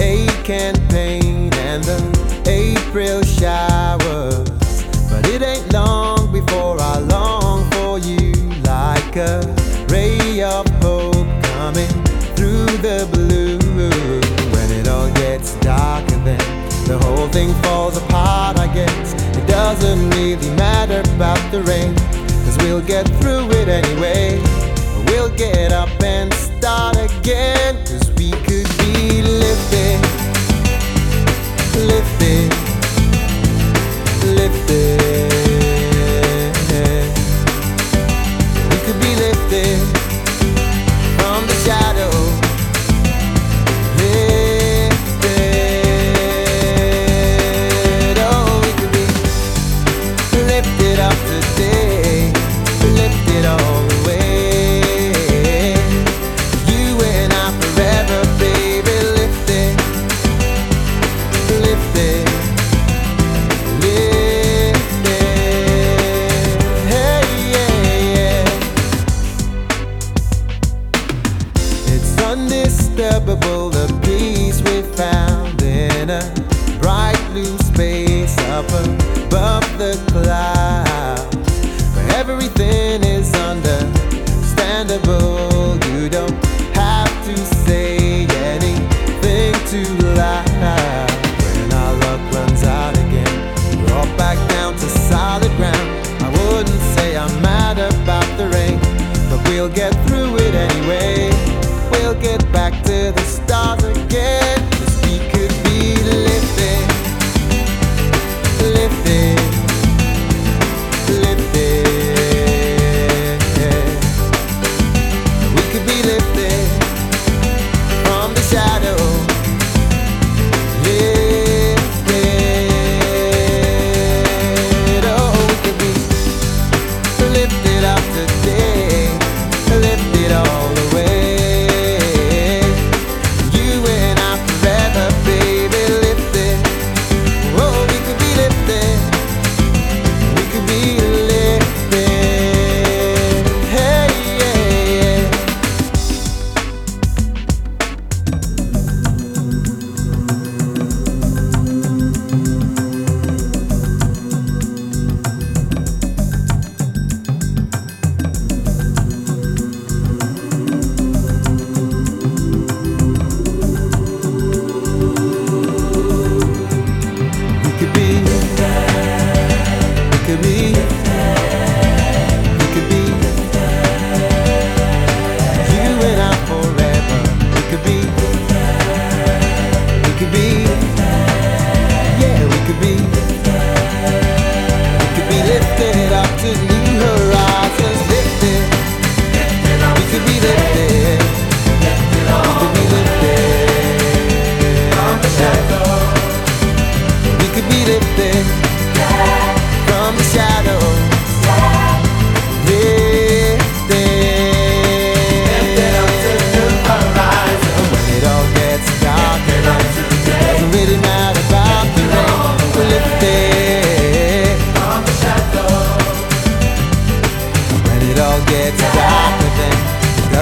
ache and pain and the April showers. But it ain't long before I long for you like a ray of hope coming through the blue. When it all gets dark and then the whole thing falls apart, I guess. It doesn't really matter about the rain, cause we'll get through it anyway. We'll get above the clouds, where everything is understandable. You don't have to say anything too loud. When our luck runs out again, we're all back down to solid ground. I wouldn't say I'm mad about the rain, but we'll get through. could be